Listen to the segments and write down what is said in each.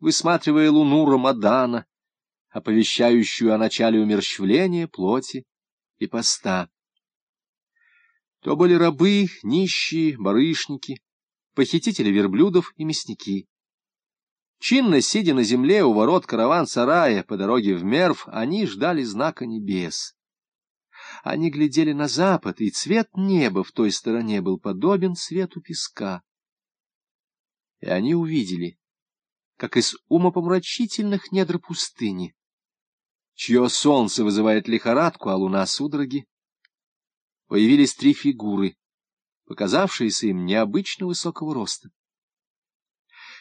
высматривая луну Рамадана, оповещающую о начале умерщвления плоти и поста. То были рабы, нищие, барышники, похитители верблюдов и мясники. Чинно сидя на земле у ворот караван-сарая по дороге в Мерв, они ждали знака небес. Они глядели на запад, и цвет неба в той стороне был подобен цвету песка. И они увидели, как из умопомрачительных недр пустыни, чье солнце вызывает лихорадку, а луна — судороги, появились три фигуры, показавшиеся им необычно высокого роста.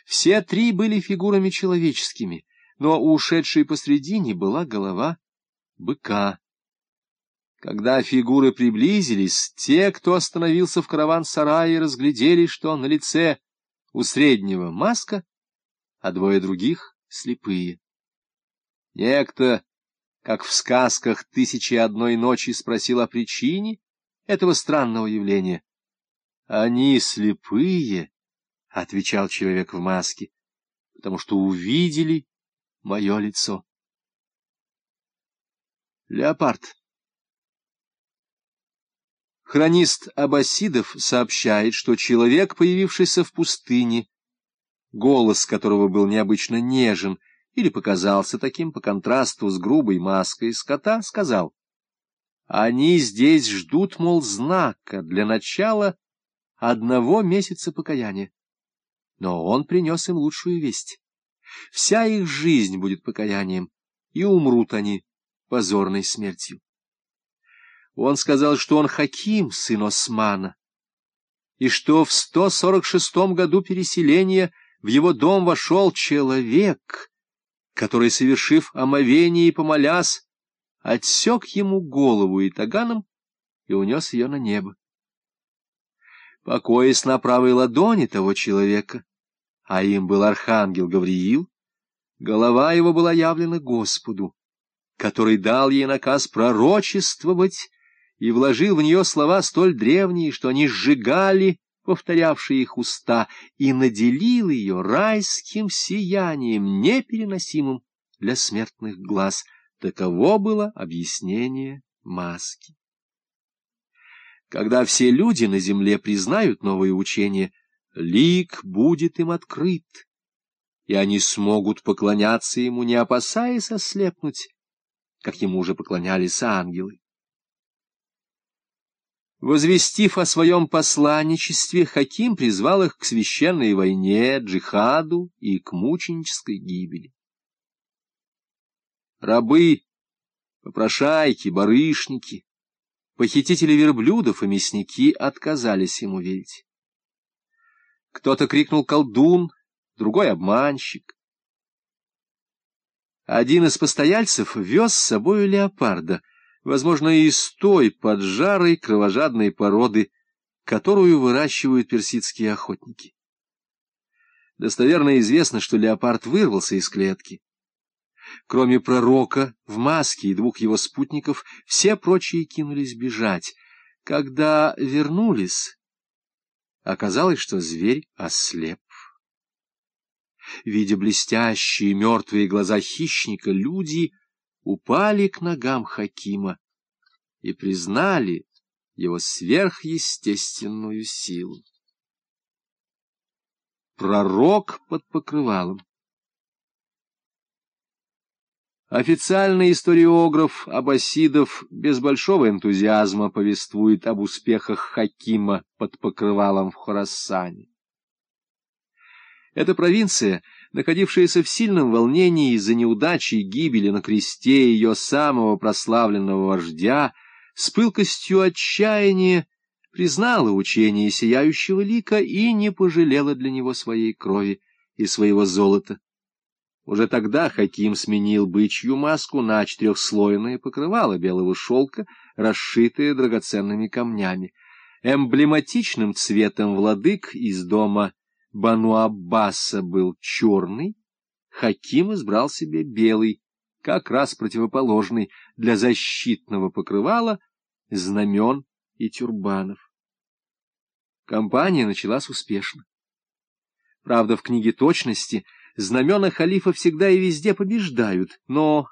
Все три были фигурами человеческими, но у ушедшей посредине была голова быка. Когда фигуры приблизились, те, кто остановился в караван-сарае, разглядели, что на лице у среднего маска, а двое других — слепые. Некто, как в сказках «Тысячи одной ночи», спросил о причине этого странного явления. — Они слепые, — отвечал человек в маске, — потому что увидели мое лицо. Леопард Хронист Аббасидов сообщает, что человек, появившийся в пустыне, голос которого был необычно нежен или показался таким по контрасту с грубой маской скота, сказал, «Они здесь ждут, мол, знака для начала одного месяца покаяния. Но он принес им лучшую весть. Вся их жизнь будет покаянием, и умрут они позорной смертью. Он сказал, что он Хаким, сын Османа, и что в 146 году переселения в его дом вошел человек, который, совершив омовение и помолясь, отсек ему голову и таганом и унес ее на небо. Покоясь на правой ладони того человека, а им был архангел Гавриил, голова его была явлена Господу, который дал ей наказ пророчествовать и вложил в нее слова столь древние, что они сжигали повторявшие их уста, и наделил ее райским сиянием, непереносимым для смертных глаз. Таково было объяснение маски. Когда все люди на земле признают новое учение, лик будет им открыт, и они смогут поклоняться ему, не опасаясь ослепнуть, как ему уже поклонялись ангелы. Возвестив о своем посланничестве, Хаким призвал их к священной войне, джихаду и к мученической гибели. Рабы, попрошайки, барышники, похитители верблюдов и мясники отказались ему верить. Кто-то крикнул «колдун», другой — обманщик. Один из постояльцев вез с собою леопарда — возможно, и из той поджарой кровожадной породы, которую выращивают персидские охотники. Достоверно известно, что леопард вырвался из клетки. Кроме пророка в маске и двух его спутников, все прочие кинулись бежать. Когда вернулись, оказалось, что зверь ослеп. Видя блестящие мертвые глаза хищника, люди упали к ногам Хакима и признали его сверхъестественную силу. Пророк под покрывалом Официальный историограф Аббасидов без большого энтузиазма повествует об успехах Хакима под покрывалом в Хорасане. Эта провинция — находившаяся в сильном волнении из-за неудачи и гибели на кресте ее самого прославленного вождя, с пылкостью отчаяния признала учение сияющего лика и не пожалела для него своей крови и своего золота. Уже тогда Хаким сменил бычью маску на четырехслойное покрывало белого шелка, расшитое драгоценными камнями. Эмблематичным цветом владык из дома Бану Аббаса был черный, Хаким избрал себе белый, как раз противоположный для защитного покрывала, знамен и тюрбанов. Компания началась успешно. Правда, в книге точности Знамена халифа всегда и везде побеждают, но